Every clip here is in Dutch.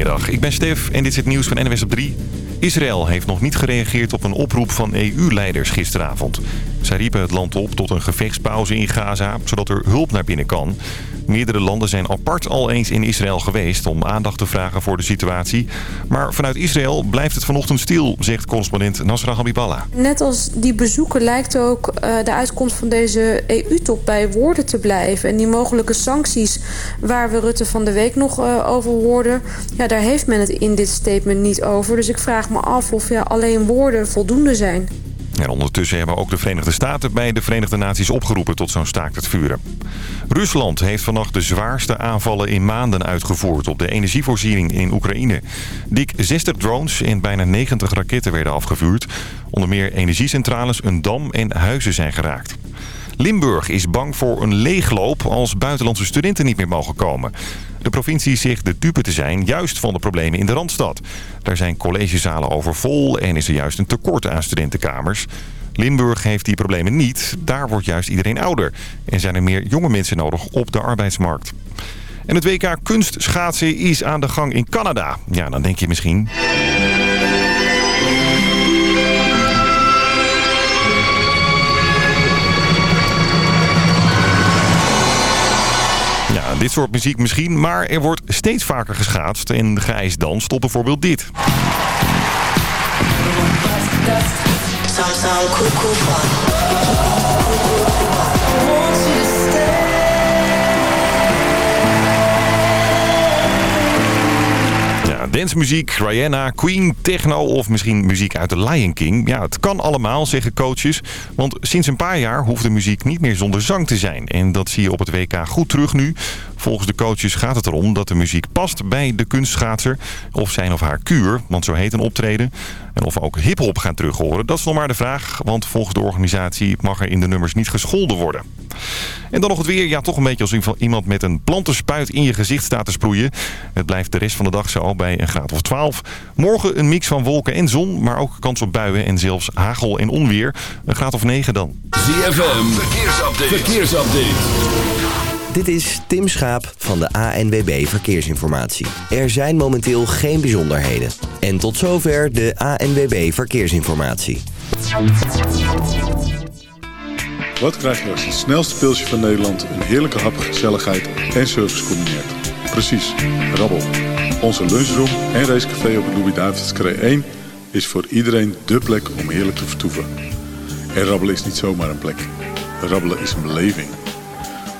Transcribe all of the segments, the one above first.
Goedemiddag, ik ben Stef en dit is het nieuws van NWS op 3. Israël heeft nog niet gereageerd op een oproep van EU-leiders gisteravond. Zij riepen het land op tot een gevechtspauze in Gaza, zodat er hulp naar binnen kan. Meerdere landen zijn apart al eens in Israël geweest om aandacht te vragen voor de situatie. Maar vanuit Israël blijft het vanochtend stil, zegt correspondent Nasra Habiballah. Net als die bezoeken lijkt ook uh, de uitkomst van deze EU-top bij woorden te blijven. En die mogelijke sancties waar we Rutte van de week nog uh, over hoorden... Ja, daar heeft men het in dit statement niet over. Dus ik vraag me af of ja, alleen woorden voldoende zijn. En ondertussen hebben ook de Verenigde Staten bij de Verenigde Naties opgeroepen tot zo'n staakt het vuren. Rusland heeft vannacht de zwaarste aanvallen in maanden uitgevoerd op de energievoorziening in Oekraïne. Dik 60 drones en bijna 90 raketten werden afgevuurd. Onder meer energiecentrales, een dam en huizen zijn geraakt. Limburg is bang voor een leegloop als buitenlandse studenten niet meer mogen komen. De provincie zegt de dupe te zijn juist van de problemen in de Randstad. Daar zijn collegezalen overvol en is er juist een tekort aan studentenkamers. Limburg heeft die problemen niet. Daar wordt juist iedereen ouder. En zijn er meer jonge mensen nodig op de arbeidsmarkt. En het WK kunstschaatsen is aan de gang in Canada. Ja, dan denk je misschien... dit soort muziek misschien, maar er wordt steeds vaker geschaatst en geijsdanst tot bijvoorbeeld dit. dancemuziek, Rihanna, Queen, techno of misschien muziek uit The Lion King. Ja, het kan allemaal, zeggen coaches. Want sinds een paar jaar hoeft de muziek niet meer zonder zang te zijn. En dat zie je op het WK goed terug nu. Volgens de coaches gaat het erom dat de muziek past bij de kunstschaatser. Of zijn of haar kuur, want zo heet een optreden. En of we ook hiphop gaan terug horen, dat is nog maar de vraag. Want volgens de organisatie mag er in de nummers niet gescholden worden. En dan nog het weer. Ja, toch een beetje als iemand met een plantenspuit in je gezicht staat te sproeien. Het blijft de rest van de dag zo bij een graad of 12. Morgen een mix van wolken en zon, maar ook kans op buien en zelfs hagel en onweer. Een graad of 9 dan. ZFM, verkeersupdate. verkeersupdate. Dit is Tim Schaap van de ANWB Verkeersinformatie. Er zijn momenteel geen bijzonderheden. En tot zover de ANWB Verkeersinformatie. Wat krijg je als het snelste pilsje van Nederland... een heerlijke hap, gezelligheid en service combineert? Precies, rabbel. Onze lunchroom en racecafé op de Louis-David's 1... is voor iedereen dé plek om heerlijk te vertoeven. En rabbelen is niet zomaar een plek. Rabbelen is een beleving.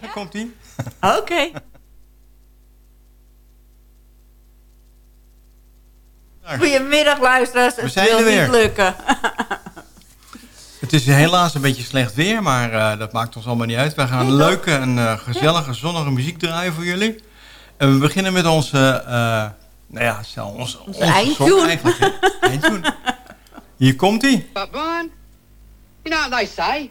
Daar komt hij. Oké. Goedemiddag luisteraars. Het zijn wil niet lukken. Het is helaas een beetje slecht weer, maar uh, dat maakt ons allemaal niet uit. Wij gaan leuke en uh, gezellige, zonnige muziek draaien voor jullie. En we beginnen met onze, uh, nou ja, onze, onze, eindtune. eigenlijk. eindtune. Hier komt hij. But Brian, you know what they say?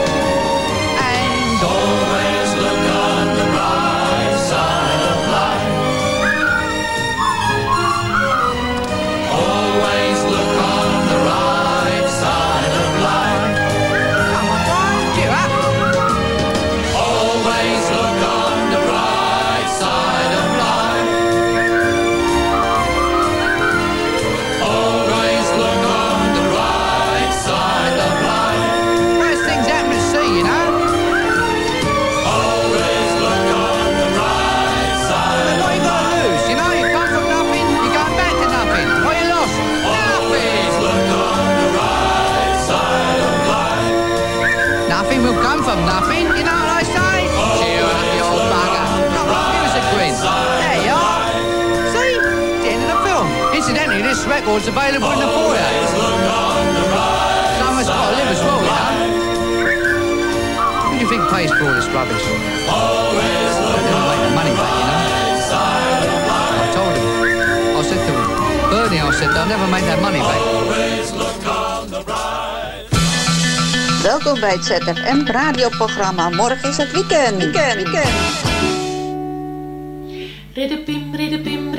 Record's available in the foyer. Someone's got to live as well, you know. Who do you think pays for all this rubbish? Always look never make the money back, you know. I told him. I said to him, Bernie, I said, they'll never make that money back. Welkom bij het ZFM radioprogramma. Morgen is het weekend. Weekend, weekend. Riddepim, riddepim,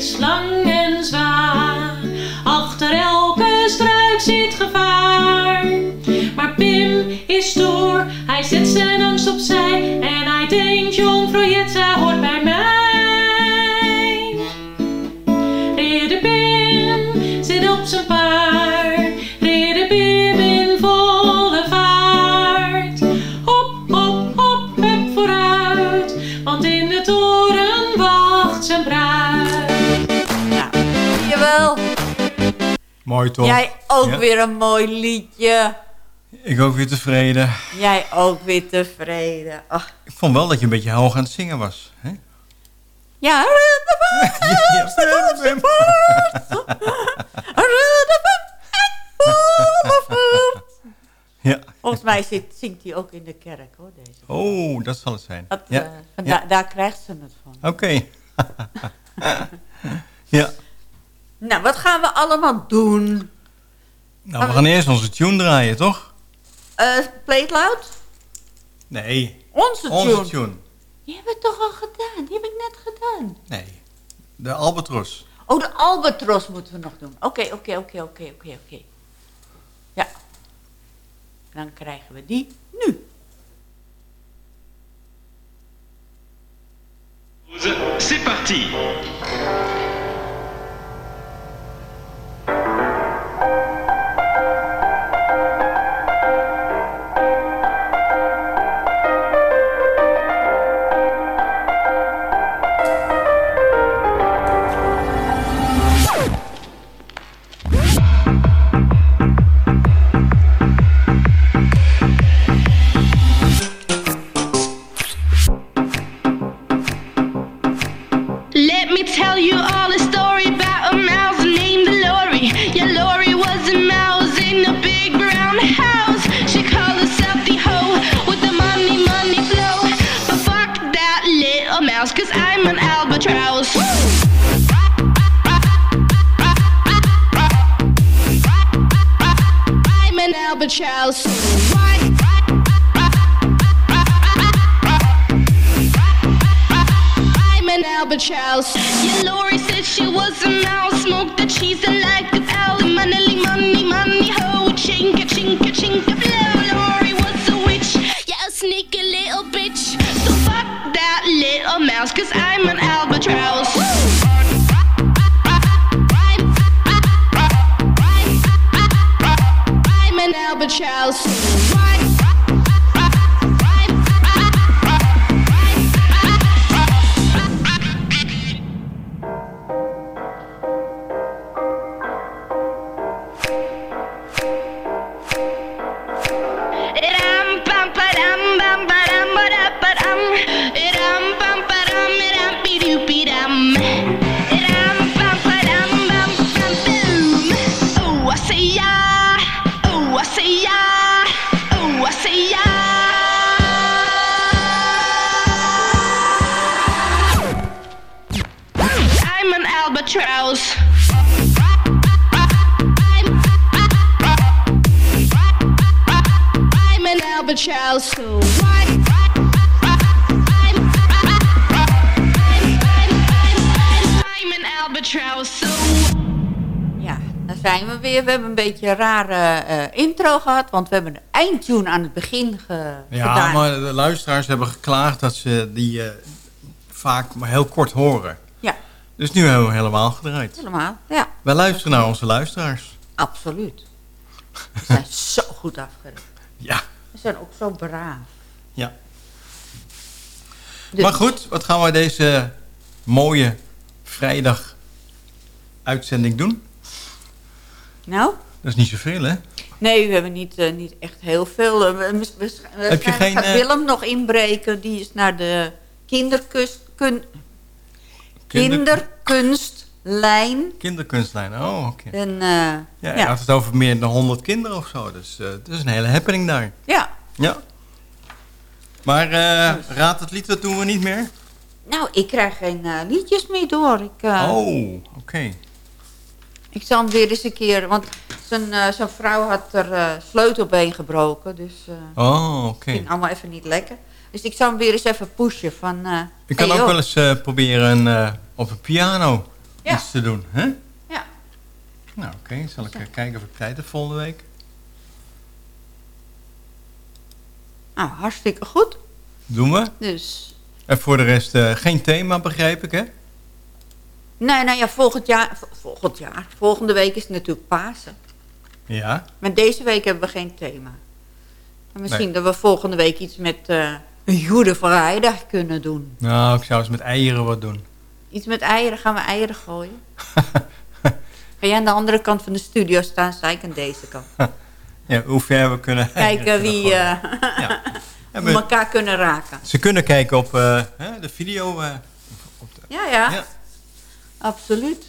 is lang en zwaar. Achter elke struik zit gevaar. Maar Pim is stoer, hij zet zijn angst opzij. Mooi toch? Jij ook Ja. weer een mooi liedje. Ik ook weer tevreden. Jij ook weer tevreden. Ach, Ik vond wel dat je een beetje hoog aan het zingen was. Hè? ja. Ja. Volgens mij zit, zingt hij ook in de kerk hoor, deze. Oh, dat zal het zijn. Dat, ja. eh, Daar krijgt ze het van. Oké. ja. Nou, wat gaan we allemaal doen? Nou, we gaan eerst onze tune draaien, toch? Eh play it loud? Nee. Onze tune. Onze tune. Die hebben we toch al gedaan? Die heb ik net gedaan. Nee. De Albatros. Oh, de Albatros moeten we nog doen. Oké, oké, oké, oké, oké, oké. Ja. Dan krijgen we die nu. C'est parti thank you house, cause I'm an albatross. I'm an albatross. Ja, daar zijn we weer. We hebben een beetje een rare eh, intro gehad, want we hebben een eindtune aan het begin ge Ja, gedaan. maar de luisteraars hebben geklaagd dat ze die eh, vaak maar heel kort horen. Ja. Dus nu hebben we helemaal gedraaid. Helemaal, ja, Wij luisteren naar onze luisteraars. absoluut. We zijn zo goed afgerust. Ja. We zijn ook zo braaf. Ja. Dus- Maar goed, wat gaan we deze mooie vrijdag uitzending doen? Nou? Dat is niet zoveel, hè? Nee, we hebben niet, eh, niet echt heel veel. Eh, we- we- we- Heb je geen, gaat eh, Willem nog inbreken. Die is naar de kinderkust, kun, Kinder- kinderkunstlijn. Kinderkunstlijn, oh, oké. Ja, ja, je had het over meer dan 100 kinderen of zo. Dus eh, het is een hele happening daar. ja. Ja. Maar eh, raad het lied, dat doen we niet meer? Nou, ik krijg geen liedjes meer door. Ik, oh, oké. Ik zal hem weer eens een keer... Want zijn, eh, zijn vrouw had er eh, sleutelbeen gebroken. Dus eh Oh, oké. ging allemaal even niet lekker. Dus ik zal hem weer eens even pushen van... Je kan hey, ook wel eens proberen op een piano Ja. iets te doen, hè? Ja. Nou, oké. Zal ik kijken of ik tijd heb volgende week? Nou, hartstikke goed. Doen we. Dus En voor de rest geen thema, begrijp ik, hè? Nee, nou ja, volgend jaar, vo- volgend jaar, volgende week is het natuurlijk Pasen. Ja. Maar deze week hebben we geen thema. Maar misschien Nee. dat we volgende week iets met een Goede Vrijdag kunnen doen. Nou, ik zou eens met eieren wat doen. Iets met eieren, gaan we eieren gooien? Ga jij aan de andere kant van de studio staan, sta ik aan deze kant. Ja, hoe ver we kunnen Kijken wie eh Ja, we elkaar kunnen raken. Ze kunnen kijken op eh, de video. eh. Ja, ja, Ja. Absoluut.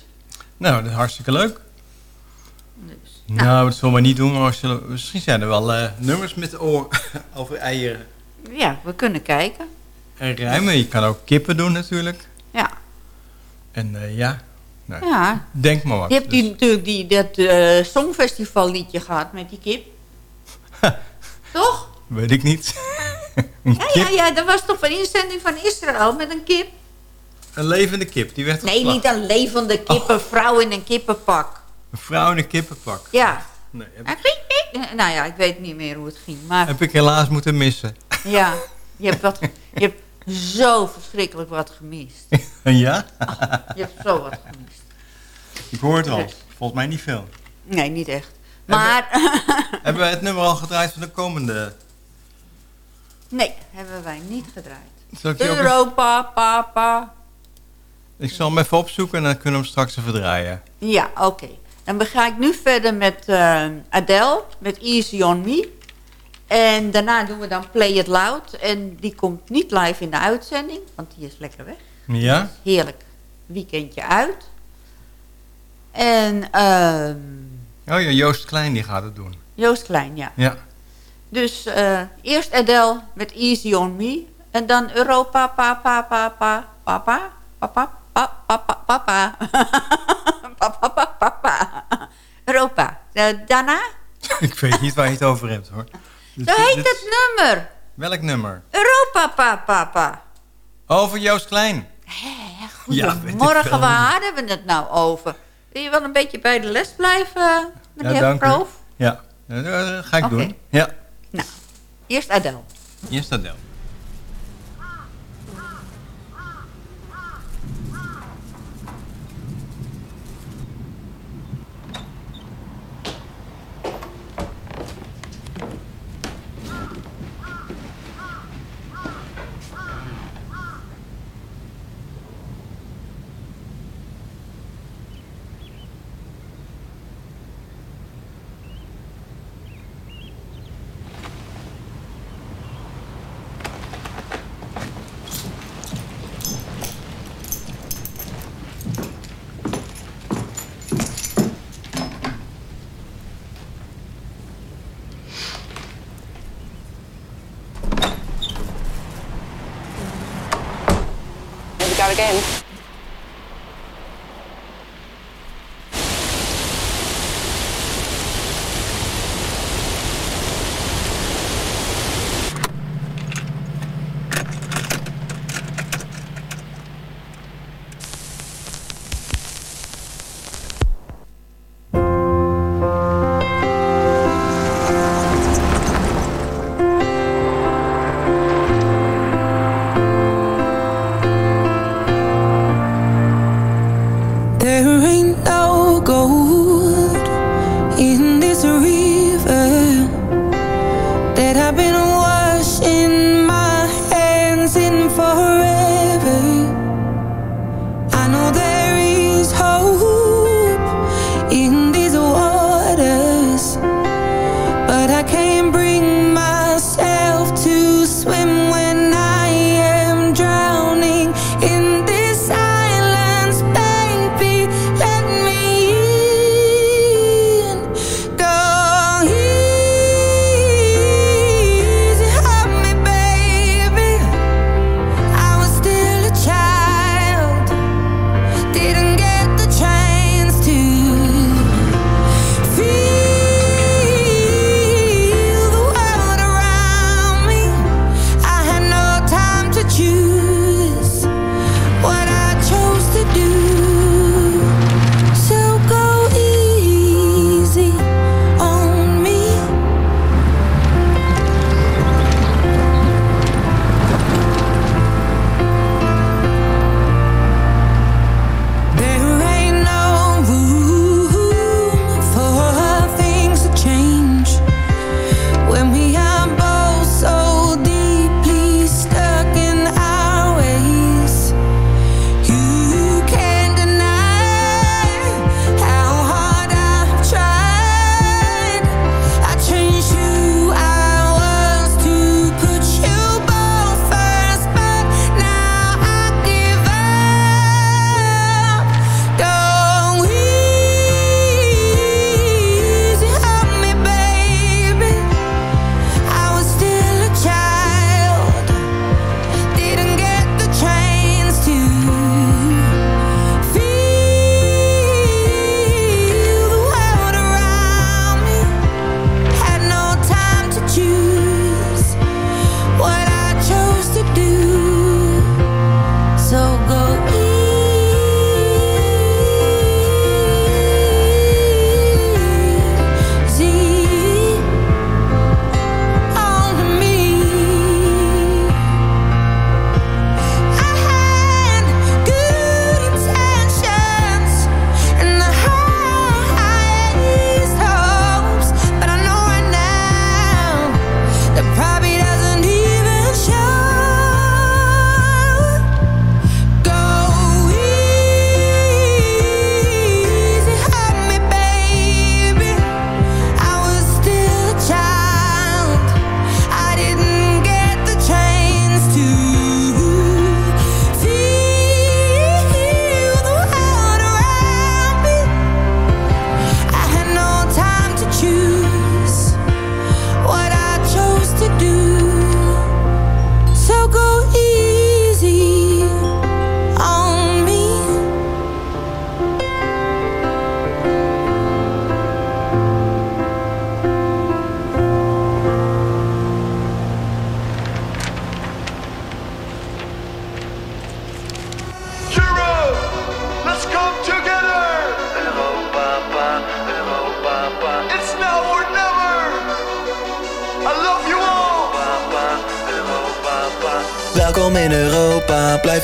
Nou, dat is hartstikke leuk. Dus, Nou, dat zullen we niet doen, maar zullen, misschien zijn er wel eh, nummers met oor over eieren Ja, we kunnen kijken. en ruimen. Je kan ook kippen doen natuurlijk. Ja. En eh, ja, nou, Ja. denk maar wat. Je hebt die, natuurlijk die, dat eh songfestival liedje gehad met die kip. Toch? Weet ik niet. Ja, ja, ja, dat was toch een inzending van Israël met een kip? Een levende kip, die werd Nee, niet een levende kip, een vrouw in een kippenpak. Een vrouw in een kippenpak. Ja. Nee, heb. Nou ja, ik weet niet meer hoe het ging. Maar heb ik helaas moeten missen. ja, je hebt, wat, je hebt zo verschrikkelijk wat gemist. ja? Je hebt zo wat gemist. ik hoor het al. Dus. Volgens mij niet veel. Nee, niet echt. Maar, Hebben wij het nummer al gedraaid van de komende... nee, hebben wij niet gedraaid. Europa, papa. Ik zal hem even opzoeken en dan kunnen we hem straks even draaien. Ja, oké. Dan ga ik nu verder met eh, Adele, met Easy On Me. En daarna doen we dan Play It Loud. En die komt niet live in de uitzending, want die is lekker weg. Ja? Heerlijk weekendje uit. En ehm, Oh ja, Joost Klein die gaat het doen. Joost Klein, ja. Ja. Dus eh, eerst Adele met Easy On Me. En dan Europa, papa, papa, papa, papa, papa, papa, papa. papa, papa, papa. Europa. Eh, daarna, ik weet niet waar je het over hebt hoor. Dit- zo heet dit- het nummer. Welk nummer? Europa, papa, papa. Over Joost Klein. Weet ik Morgen, waar hebben we het nou over? Wil je wel een beetje bij de les blijven, meneer ja. Proof? Ja, dat eh, ga ik doen. Ja, Nou, eerst Adele. eerst Adele.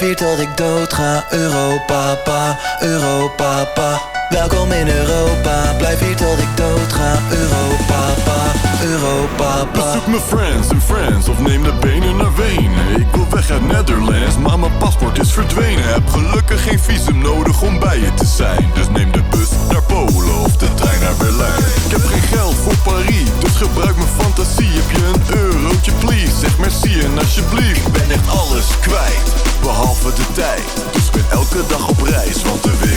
Hier tot ik dood ga. Europa, pa, Europa, pa. Welkom in Europa, blijf hier tot ik dood ga. Europa, pa, Europa, pa. Bezoek mijn friends en friends of neem de benen naar Wenen. Ik wil weg uit Netherlands, maar mijn paspoort is verdwenen. Heb gelukkig geen visum nodig om bij je te zijn. Dus neem de bus naar Polen of de trein naar Berlijn. Ik heb geen geld voor Paris, dus gebruik mijn fantasie. Heb je een eurotje please, merci en alsjeblieft. Ik ben echt alles kwijt, behalve de tijd. Dus ik ben elke dag op reis, want de wereld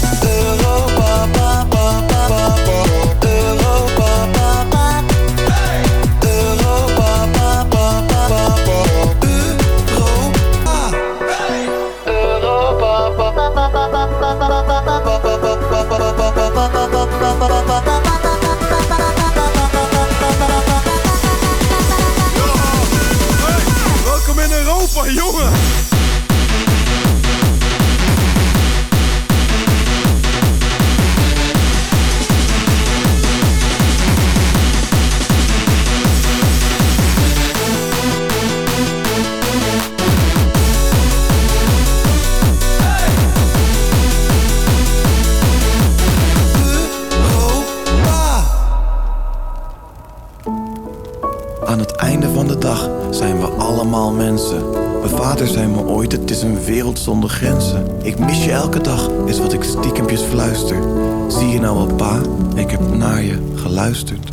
Mijn vader zei me ooit, het is een wereld zonder grenzen. Ik mis je elke dag, is wat ik stiekempjes fluister. Zie je nou wel pa, ik heb naar je geluisterd.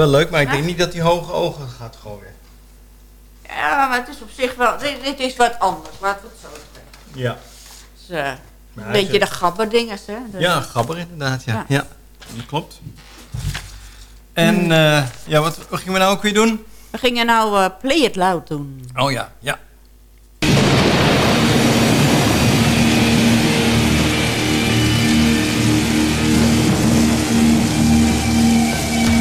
Wel leuk, maar ik denk niet dat hij hoge ogen gaat gooien. Ja, maar het is op zich wel... Dit, dit is wat anders, laten we het zo zeggen. Ja. Is, eh, een beetje de gabberdingers, hè? De- Ja, gabber inderdaad, ja. Ja. Ja, dat klopt. En eh, ja, wat, wat gingen we nou ook weer doen? We gingen nou eh, Play It Loud doen. Oh ja, ja.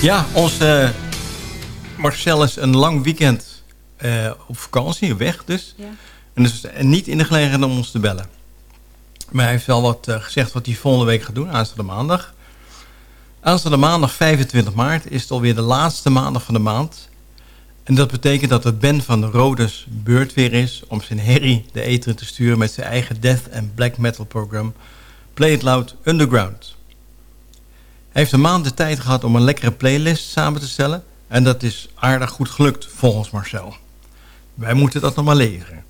Ja, onze Marcel is een lang weekend eh, op vakantie, weg dus. Ja. En dus niet in de gelegenheid om ons te bellen. Maar hij heeft wel wat eh, gezegd wat hij volgende week gaat doen, aanstaande maandag. Aanstaande maandag 25 maart is het alweer de laatste maandag van de maand. En dat betekent dat het Ben van de Rodes beurt weer is om zijn herrie de eten te sturen met zijn eigen death en black metal programma Play It Loud Underground. Heeft een maand de tijd gehad om een lekkere playlist samen te stellen. En dat is aardig goed gelukt, volgens Marcel. Wij moeten dat nog maar leren.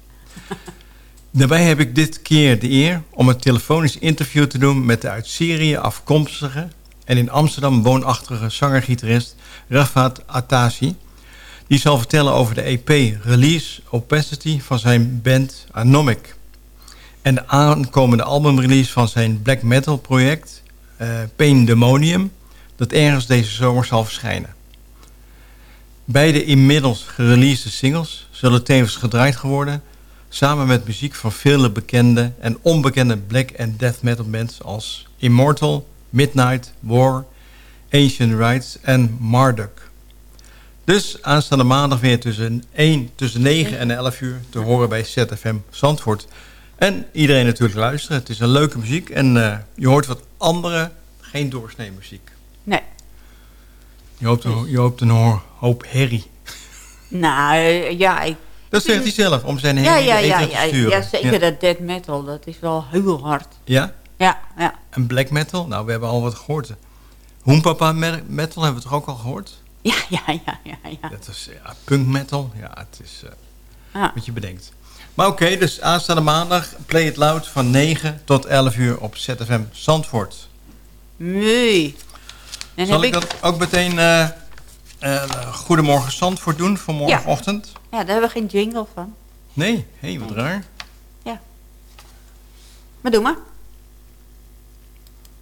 Daarbij heb ik dit keer de eer om een telefonisch interview te doen... met de uit Syrië afkomstige en in Amsterdam woonachtige zanger-gitarist Rafat Atasi. Die zal vertellen over de EP Release Opacity van zijn band Anomic. En de aankomende albumrelease van zijn black metal project eh Pain Demonium... dat ergens deze zomer zal verschijnen. Beide inmiddels gereleasede singles zullen tevens gedraaid worden... samen met muziek van vele bekende en onbekende black en death metal bands... als Immortal, Midnight, War, Ancient Rites en Marduk. Dus aanstaande maandag weer tussen, 1, tussen 9 en 11 uur te horen bij ZFM Zandvoort. En iedereen natuurlijk luisteren. Het is een leuke muziek en eh, je hoort wat andere, geen doorsnee muziek. Nee. Je hoopt, een- je hoopt een hoor- hoop herrie. Nou, ja, ik... Dat zegt hij zelf, om zijn Ja, herrie ja, de ja, eten te ja, sturen. ja, zeker Ja. dat death metal, dat is wel heel hard. Ja? Ja, ja. En black metal? Nou, we hebben al wat gehoord. Hoempapa me- metal hebben we toch ook al gehoord? Ja, ja, ja, ja, ja. Dat is ja, punk metal. Ja, het is eh, Ja. wat je bedenkt. Maar oké, dus aanstaande maandag Play It Loud van 9 tot 11 uur op ZFM Zandvoort. Nee. Dan Zal ik dat ook meteen eh eh, Goedemorgen Zandvoort doen voor morgenochtend? Ja, daar hebben we geen jingle van. Nee? Hé, hey, wat raar. Maar doe maar.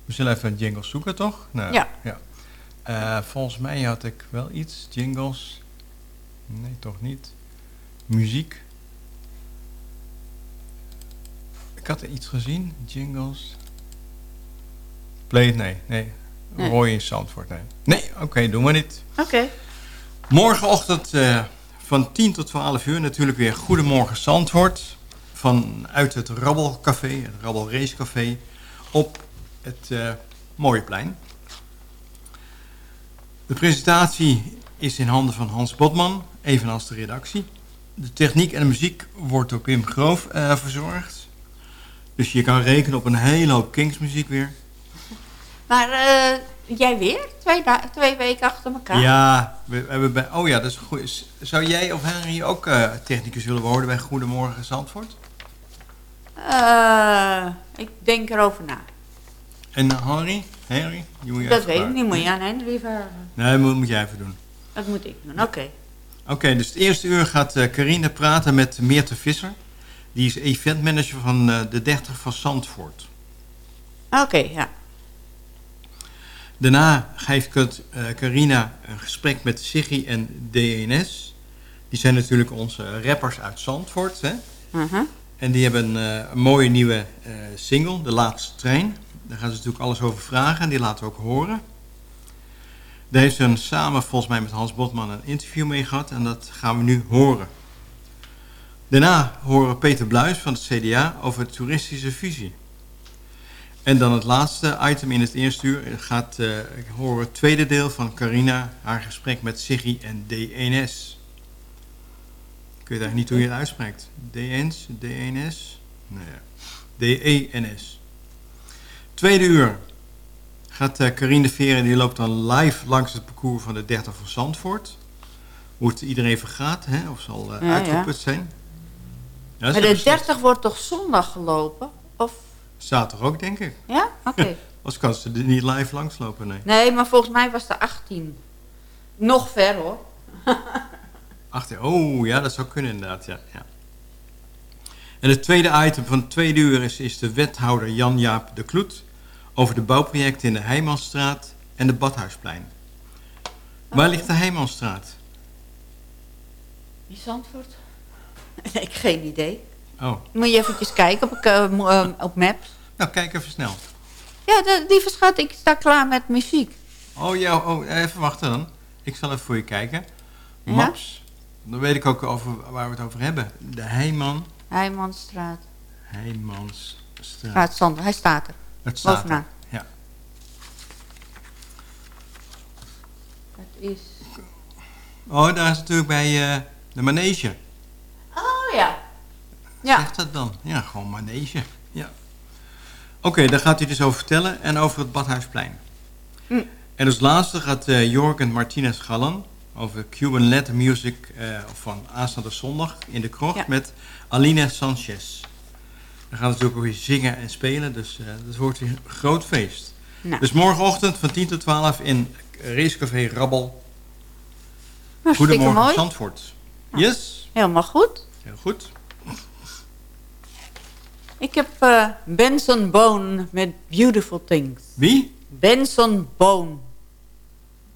We zullen even een jingle zoeken, toch? Nou, Ja. ja. Eh, volgens mij had ik wel iets. Jingles. Nee, toch niet. Muziek. Ik had er iets gezien. Jingles. Play it, nee. Nee. Nee. Roy in Zandvoort, nee. Nee, oké, doen we niet. Oké. Morgenochtend eh, van 10 tot 12 uur natuurlijk weer Goedemorgen Zandvoort. Vanuit het Rabbelcafé, het Rabbel Racecafé, op het eh, Mooie Plein. De presentatie is in handen van Hans Botman, evenals de redactie. De techniek en de muziek wordt door Pim Groof eh, verzorgd. Dus je kan rekenen op een hele hoop Kingsmuziek weer. Maar eh, jij weer? Twee, twee weken achter elkaar? Ja, we, hebben bij, oh ja, dat is goed. Zou jij of Henry ook eh, technicus willen worden bij Goedemorgen Zandvoort? Ik denk erover na. En Henry? Henry? Die moet je dat weet ik niet, moet je aan Henry vragen. Nee, moet, moet jij even doen. Dat moet ik doen, oké. Oké, dus het eerste uur gaat eh Carine praten met Meerte Visser. Die is eventmanager van eh, de 30 van Zandvoort. Oké, ja. Daarna geeft Kat- eh, Carina een gesprek met Siggy en DNS. Die zijn natuurlijk onze rappers uit Zandvoort. Hè? Mhm. En die hebben eh, een mooie nieuwe single, De Laatste Trein. Daar gaan ze natuurlijk alles over vragen en die laten we ook horen. Daar heeft ze samen volgens mij met Hans Botman een interview mee gehad en dat gaan we nu horen. Daarna horen Peter Bluis van het CDA over toeristische visie. En dan het laatste item in het eerste uur gaat eh, horen het tweede deel van Carina, haar gesprek met Siggy en DNS. Ik weet eigenlijk niet hoe je het uitspreekt. DNS, DNS? Nee, D-E-N-S. Tweede uur gaat Carine de Veren, die loopt dan live langs het parcours van de 30 van Zandvoort. Hoe het iedereen vergaat, hè? of ze al eh, Ja, uitgeput zijn. Ja, maar de hebben 30 wordt toch zondag gelopen? Of, Zaterdag ook, denk ik. ja? Oké. Als kan ze er niet live langslopen, nee. nee, maar volgens mij was de 18. Nog ver hoor. Achter, oh ja, dat zou kunnen inderdaad, ja. ja. En het tweede item van het tweede uur is, is de wethouder Jan-Jaap de Kloet... over de bouwprojecten in de Heijmansstraat en de Badhuisplein. Waar ligt de Heijmansstraat? In Zandvoort? Nee, ik geen idee. Oh, Moet je eventjes kijken op, eh, eh, op Maps. nou kijk even snel. Ja, lieve schat, ik sta klaar met muziek. Oh ja, oh, even wachten dan. Ik zal even voor je kijken. Ja? Maps. Dan weet ik ook over, waar we het over hebben. De Heijman, Heijmansstraat. Heijmansstraat. Het stond, hij staat er. Het staat er, ja. Het is... Oh, daar is natuurlijk bij eh, de manege. Oh ja. Ja. Zegt dat dan? Ja, gewoon manege. Ja. Oké, daar gaat hij dus over vertellen en over het Badhuisplein. Hm. En als laatste gaat eh Jorgen Martinez Gallan over Cuban Latin Music eh, van aanstaande zondag in de krocht Ja. met Aline Sanchez. We gaan natuurlijk ook weer zingen en spelen. Dus eh dat wordt weer een groot feest. Nou. Dus morgenochtend van 10 tot 12 in Racecafé Rabbel. Hartstikke Goedemorgen mooi. Zandvoort. Yes, Helemaal goed. heel goed. Ik heb eh, Benson Bone met Beautiful Things. Wie? Benson Bone.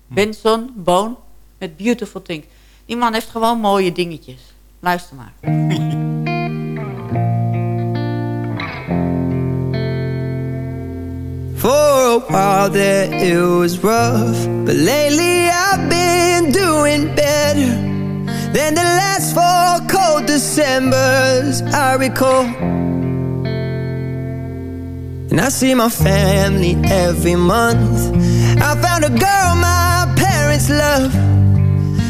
Benson Bone met Beautiful Things. Die man heeft gewoon mooie dingetjes. Luister maar. For a while there it was rough. But lately I've been doing better Than the last four cold Decembers I recall. And I see my family every month. I found a girl my parents love.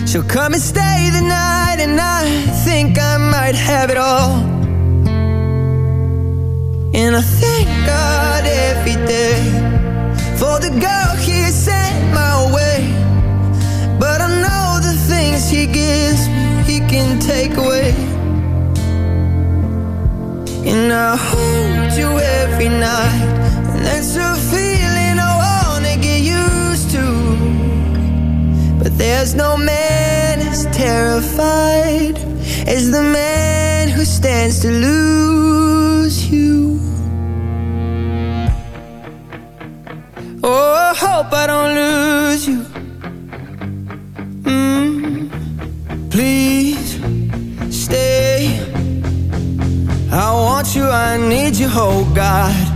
She'll come and stay the night And I think I might have it all and I thank God every day for the girl He sent my way. But I know the things He gives me, He can take away. And I hold you every night, and that's a feeling I wanna get used to. But there's no man as terrified as the man who stands to lose you. Oh, I hope I don't lose you. Mm, please stay. I want you, I need you, oh God.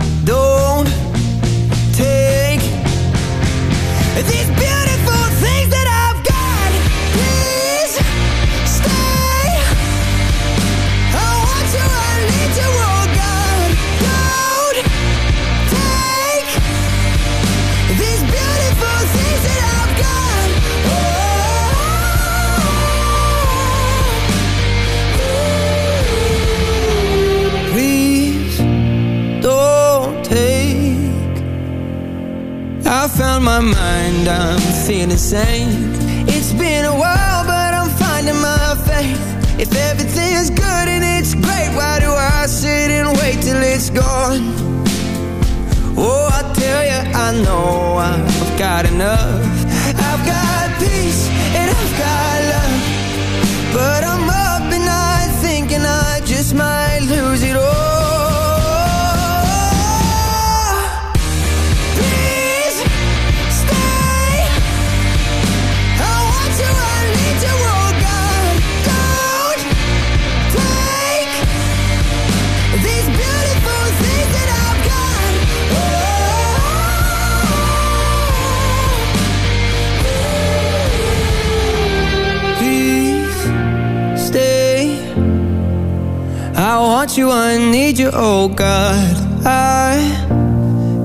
Oh God. I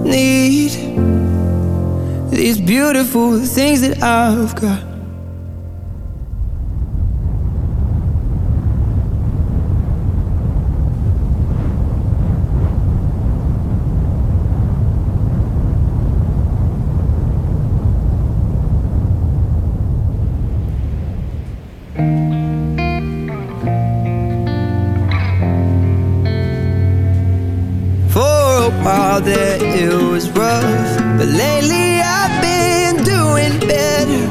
need these beautiful things that I've got. There it was rough. But lately I've been doing better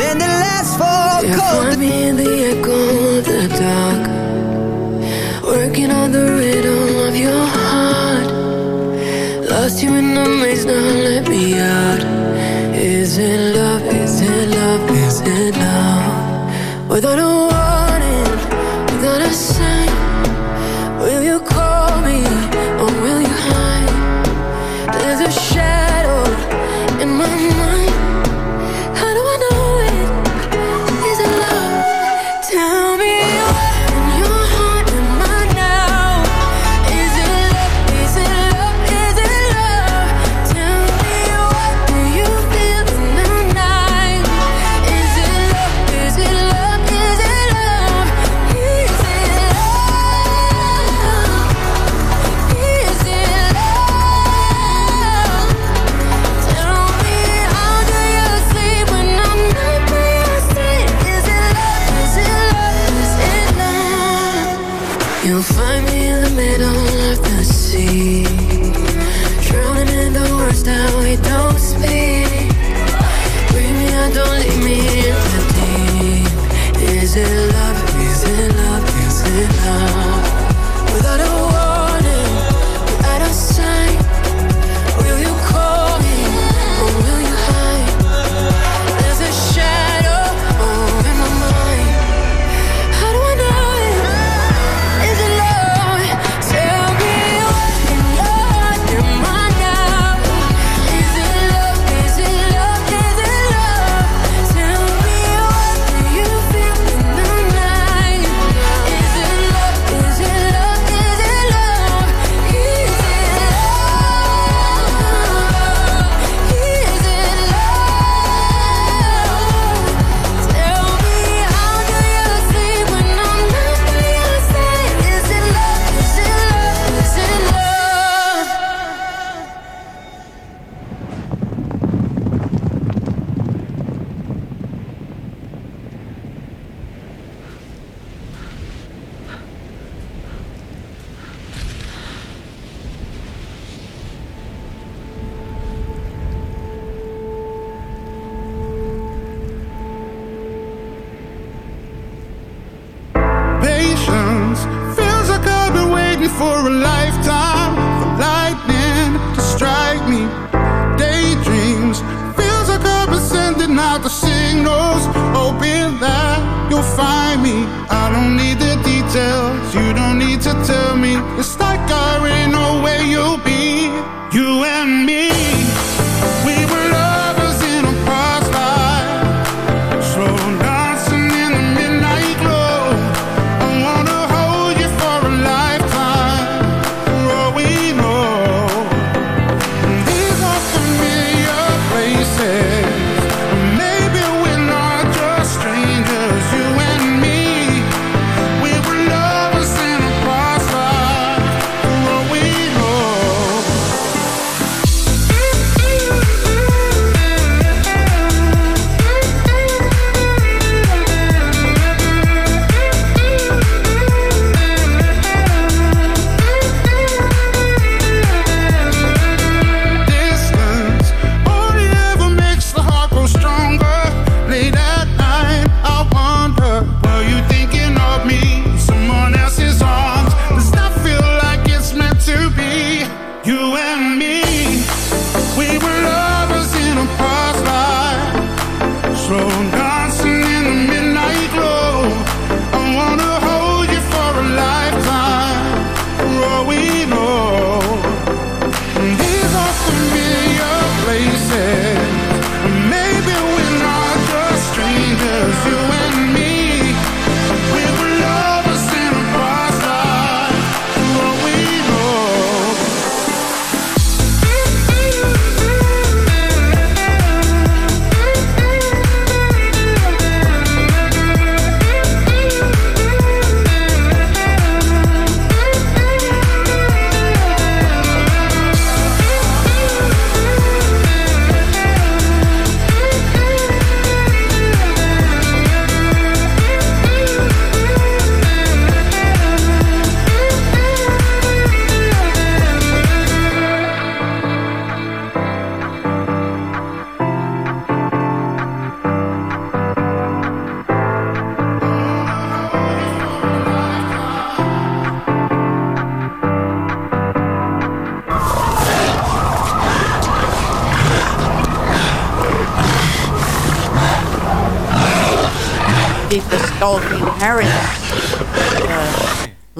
Than the last four Yeah, cold find me in the echo of the dark Working on the rhythm of your heart. Lost you in the maze, now let me out. Is it love, is it love, is it love? Without a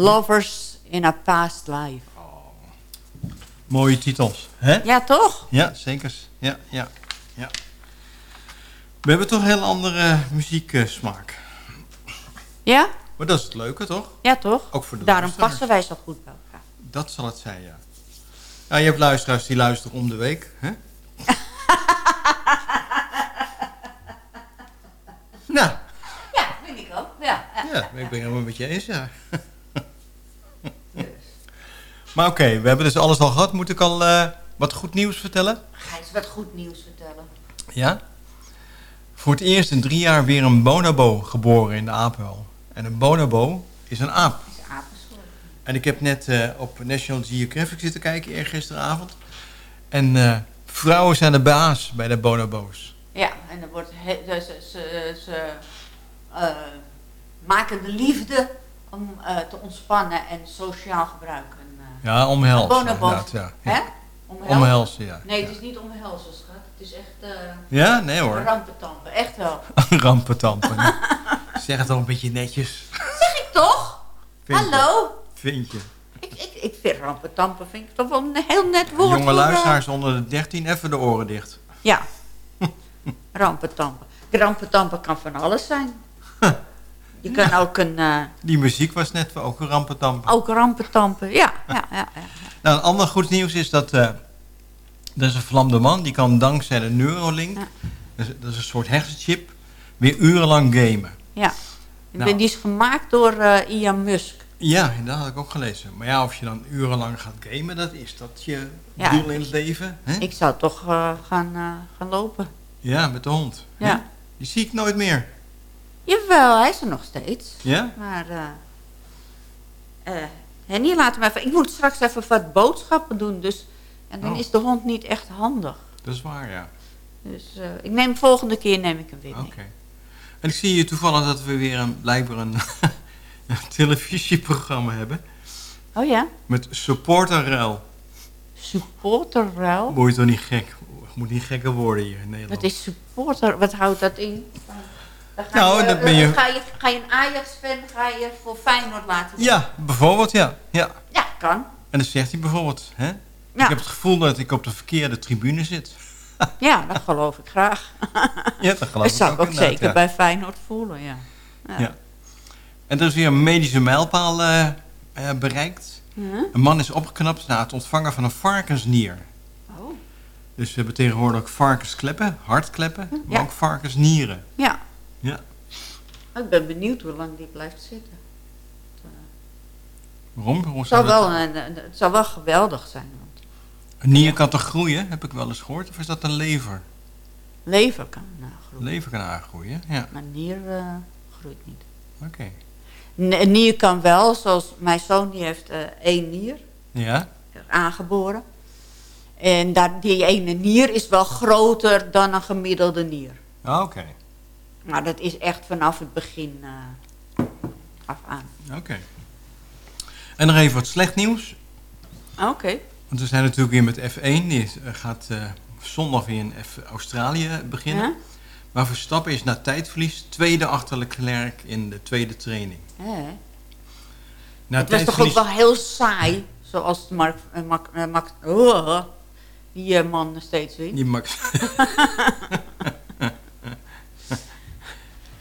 Lovers in a Past Life. Mooie titels, hè? Ja, toch? Ja, zeker. Ja, ja, ja. We hebben toch een heel andere muzieksmaak. Ja? Maar dat is het leuke, toch? Ja, toch? Ook voor de Daarom passen wij zo goed bij elkaar. Dat zal het zijn, ja. Ja, je hebt luisteraars die luisteren om de week, hè? nou, Ja, vind ik ook. Ja. ja, ik ben het helemaal met je eens, ja. Maar oké, we hebben dus alles al gehad. Moet ik al eh, wat goed nieuws vertellen? Ga eens wat goed nieuws vertellen. Ja? Voor het eerst in drie jaar weer een bonobo geboren in de apenhul. En een bonobo is een aap. is een apensoort. En ik heb net eh, op National Geographic zitten kijken, eergisteravond. En eh, vrouwen zijn de baas bij de bonobo's. Ja, en er wordt ze, ze, ze, maken de liefde om te ontspannen en sociaal gebruiken. Ja, omhelzen. Inderdaad, Ja. Hè? Omhelzen, ja. Nee, het is niet omhelzen, schat. Het is echt... eh Ja? Nee, hoor. Rampentampen, echt wel. Rampentampen. zeg het al een beetje netjes. Zeg ik toch? Vind je? Hallo? Vind je? Ik, ik, ik vind rampentampen vind ik toch wel een heel net woord. Jonge luisteraars onder de 13, even de oren dicht. Ja. rampentampen. Rampentampen kan van alles zijn. Je kan ook een... eh, Die muziek was net ook een rampentampen. ook rampentampen. Ja, ja, ja. ja. Nou, een ander goed nieuws is dat... eh er is een verlamde man, die kan dankzij de Neuralink... Dat, is, dat is een soort hersenchip... weer urenlang gamen. ja. Nou. die is gemaakt door eh, Ian Musk. Ja, dat had ik ook gelezen. Maar ja, of je dan urenlang gaat gamen, dat is dat je Ja. doel in het leven. Hè? Ik zou toch gaan, gaan lopen. Ja, met de hond. Ja. Hè? Die zie ik nooit meer. Jawel, hij is er nog steeds. Ja? Maar, eh eh, Henny, laat hem even... Ik moet straks even wat boodschappen doen, dus... En dan Oh. is de hond niet echt handig. Dat is waar, ja. Dus eh, ik neem volgende keer neem ik hem weer mee. Oké. En ik zie hier toevallig dat we weer een, blijkbaar een, een televisieprogramma hebben. Oh ja? Met supporterruil. Supporterruil? Moet je toch niet gek? Moet niet gekker worden hier in Nederland. Wat is supporter? Wat houdt dat in? Dan ga Nou, je, dat ben je- eh, Ga je, ga je een Ajax-fan ga je voor Feyenoord laten zien? Ja, bijvoorbeeld, ja. ja. Ja, kan. En dan zegt hij bijvoorbeeld, hè? Ja. Ik heb het gevoel dat ik op de verkeerde tribune zit. Ja, dat geloof ik graag. Ja, dat geloof dat ik zou ik ook zeker ja. bij Feyenoord voelen, ja. Ja. Ja. En er is weer een medische mijlpaal eh, eh, bereikt. Een man is opgeknapt na het ontvangen van een varkensnier. Oh. Dus we hebben tegenwoordig ook varkenskleppen, hartkleppen, maar ook varkensnieren. Ja. Ja. Ik ben benieuwd hoe lang die blijft zitten. Waarom? Hoe Het zou wel, een, een- het zou wel geweldig zijn. Want Een nier kan toch groeien, heb ik wel eens gehoord. Of is dat een lever? lever kan nou, groeien. Lever kan aangroeien, ja. Maar nier eh, groeit niet. Oké. Een nier kan wel, zoals mijn zoon die heeft eh, één nier Ja? aangeboren. En daar, die ene nier is wel groter dan een gemiddelde nier. Ah, Oké. Maar dat is echt vanaf het begin eh, af aan. Oké. En nog even wat slecht nieuws. Oké. Want we zijn natuurlijk weer met F1. Die eh, gaat eh, zondag weer in F Australië beginnen. Ja? Maar Verstappen is na tijdverlies tweede achter Leclerc in de tweede training. Na het was toch ook wel heel saai, zoals Mark, eh, Max, oh, die man steeds wint. Die Max...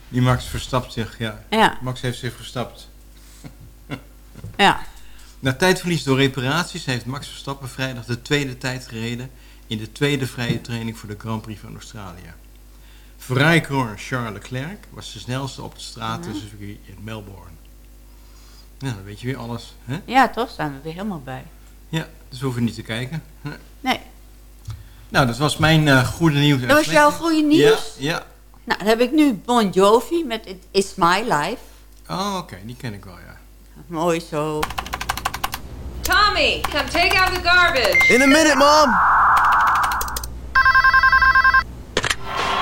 Die Max verstapt zich, ja. Ja. Max heeft zich verstapt. Ja. Na tijdverlies door reparaties heeft Max Verstappen vrijdag de tweede tijd gereden in de tweede vrije training voor de Grand Prix van Australië. Ferrari-coureur Charles Leclerc was de snelste op de stratencircuit in Melbourne. Nou, dan weet je weer alles. Hè? Ja, toch? Zijn we weer helemaal bij. Ja, dus we hoeven niet te kijken. Hè? Nee. Nou, dat was mijn eh, goede nieuws. Dat was jouw goede nieuws? Ja, ja. Nou, dan heb ik nu Bon Jovi met It Is My Life. Oh, oké, die ken ik wel, ja. Mooi zo. Tommy, come take out the garbage. In a minute, Mom.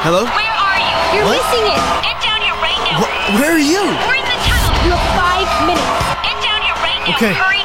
Hello? Where are you? You're What? missing it. Get down here right now. Wh- where are you? We're in the tunnel. You have five minutes. Get down here right now. Okay. Hurry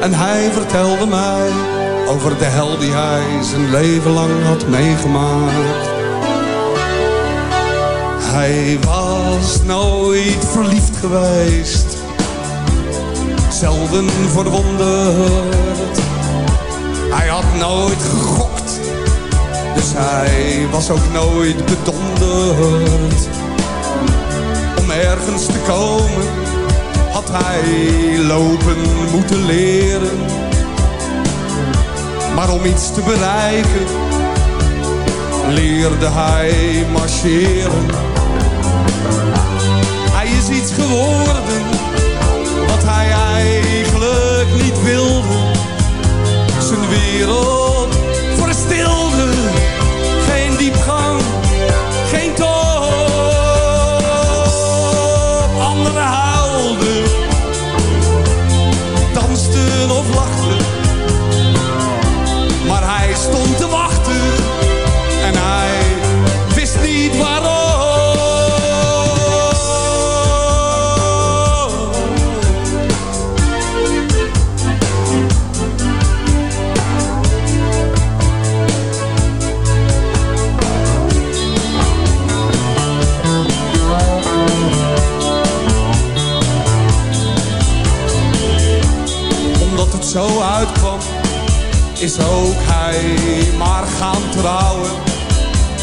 En hij vertelde mij over de hel die hij zijn leven lang had meegemaakt. Hij was nooit verliefd geweest, zelden verwonderd. Hij had nooit gegokt, dus hij was ook nooit bedonderd. Om ergens te komen had hij lopen moeten leren. Maar om iets te bereiken leerde hij marcheren. Hij is iets geworden wat hij eigenlijk niet wilde. Zijn wereld zo uitkwam, is ook hij maar gaan trouwen.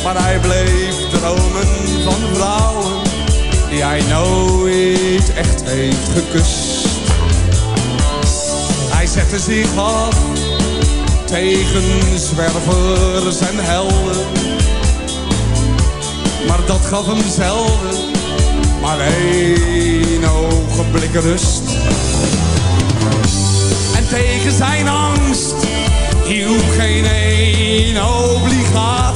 Maar hij bleef dromen van vrouwen die hij nooit echt heeft gekust. Hij zette zich af tegen zwervers en helden. Maar dat gaf hem zelden maar één ogenblik rust. En tegen zijn angst hielp geen één obligatie.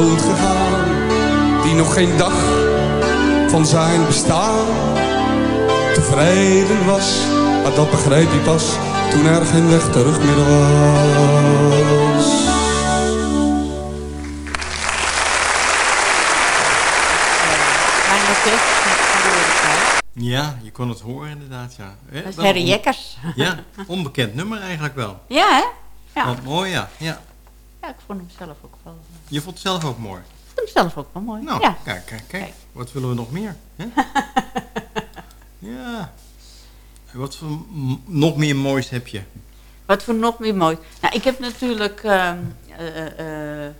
Dood gegaan, die nog geen dag van zijn bestaan tevreden was. Maar dat begreep hij pas toen er geen weg terug meer was. Ja, je kon het horen inderdaad, ja. Eh, Dat is Harry Jekkers. Ja, onbekend nummer eigenlijk wel. Ja, hè? Ja. Wat mooi, ja. ja. ja, ik vond hem zelf ook wel... Je vond het zelf ook mooi. Ik vond hem zelf ook wel mooi. Nou, ja. kijk, kijk, kijk. Wat willen we nog meer? Hè? ja. En Wat voor m- nog meer moois heb je? Wat voor nog meer mooi. Nou, ik heb natuurlijk ehm, eh, eh, eh,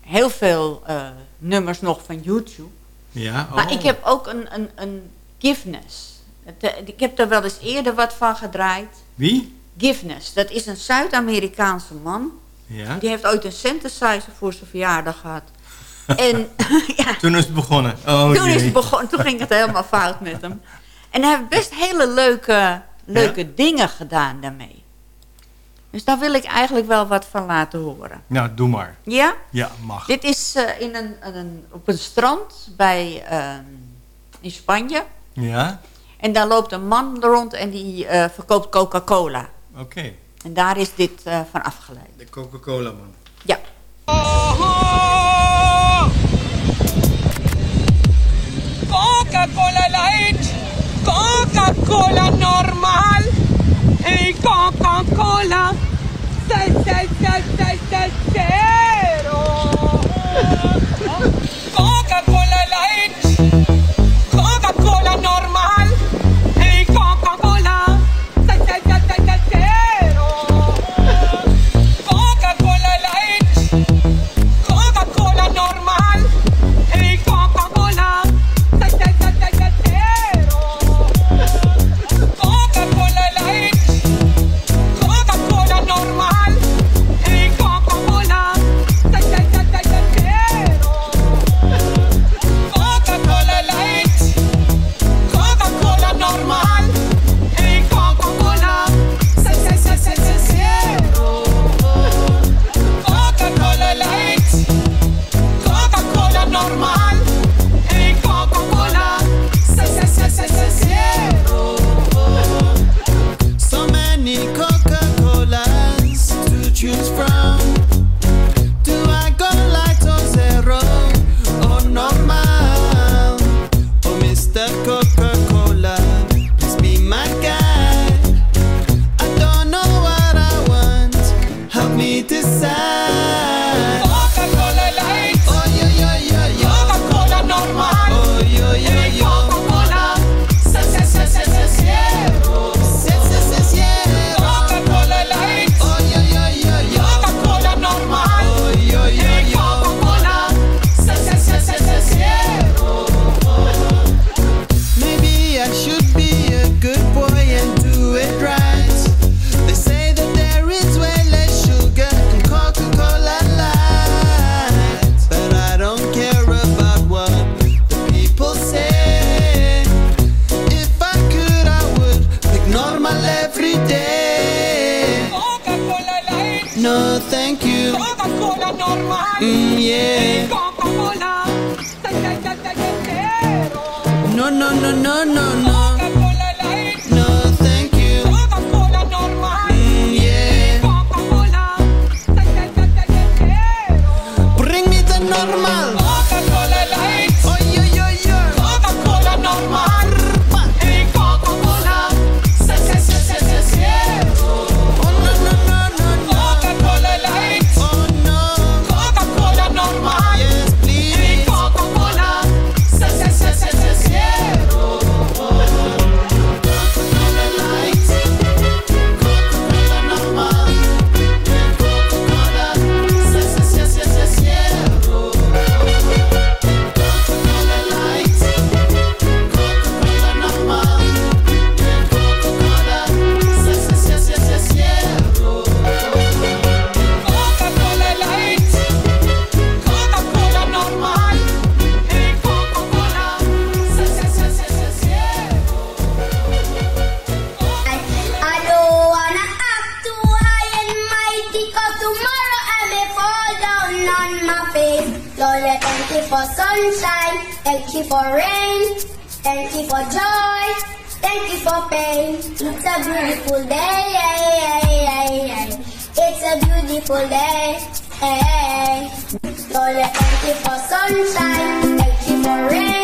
heel veel eh, nummers nog van YouTube. Ja, Maar oh. ik heb ook een, een, een Giveness. Het, eh, Ik heb daar wel eens eerder wat van gedraaid. Wie? Giveness, dat is een Zuid-Amerikaanse man. Ja. Die heeft ooit een synthesizer voor zijn verjaardag gehad. En Toen is het begonnen. Oh, toen, is het begon, toen ging het helemaal fout met hem. En hij heeft best hele leuke, leuke dingen gedaan daarmee. Dus daar wil ik eigenlijk wel wat van laten horen. Nou, doe maar. Ja? Ja, mag. Dit is eh, in een, een, op een strand bij, ehm, in Spanje. Ja? En daar loopt een man rond en die eh, verkoopt Coca-Cola. Oké. En daar is dit eh, van afgeleid. De Coca-Cola man. Ja. Coca-Cola Light, Coca-Cola normal y Coca-Cola 666660. you for rain. Thank you for joy. Thank you for pain. It's a beautiful day. It's a beautiful day. So thank you for sunshine. Thank you for rain.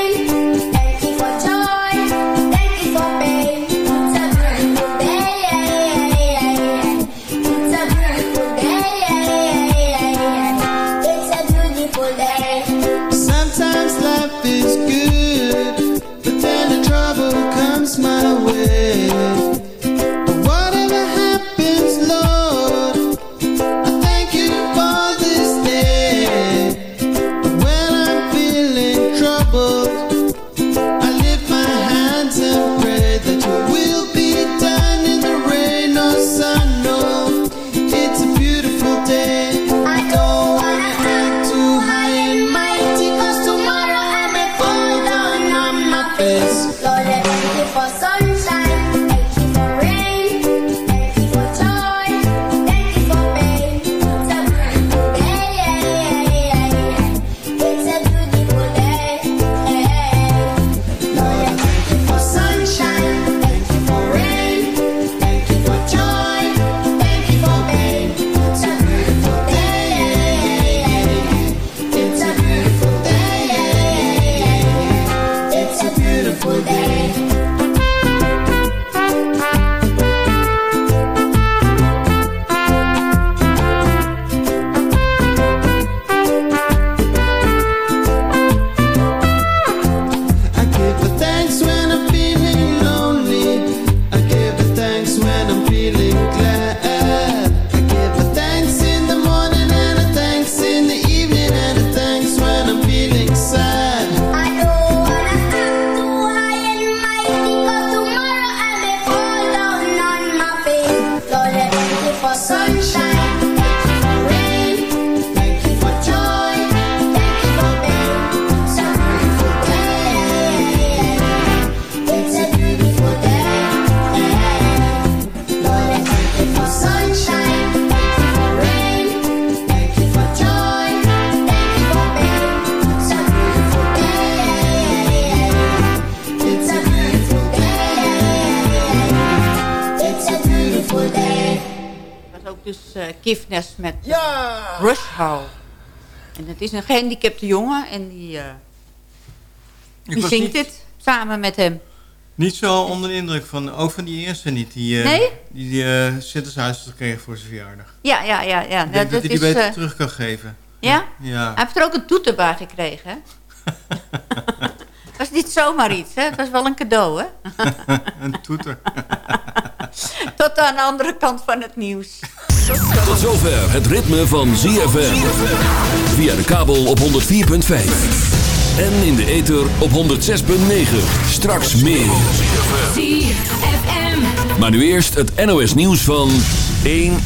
will they het is een gehandicapte jongen en die, uh, zingt dit het samen met hem. Niet zo onder de indruk van, ook van die eerste niet, die, uh, nee? die, die uh, gekregen voor zijn verjaardag. Ja, ja, ja. ja. Nou, dat, je hij die beter terug kan geven. Ja? ja? Hij heeft er ook een toeter bij gekregen, Het was niet zomaar iets, hè? Het was wel een cadeau, hè? een toeter. Tot aan de andere kant van het nieuws. Tot zover het ritme van ZFM. Via de kabel op 104.5. En in de ether op 106.9. Straks meer. ZFM. Maar nu eerst het NOS nieuws van 1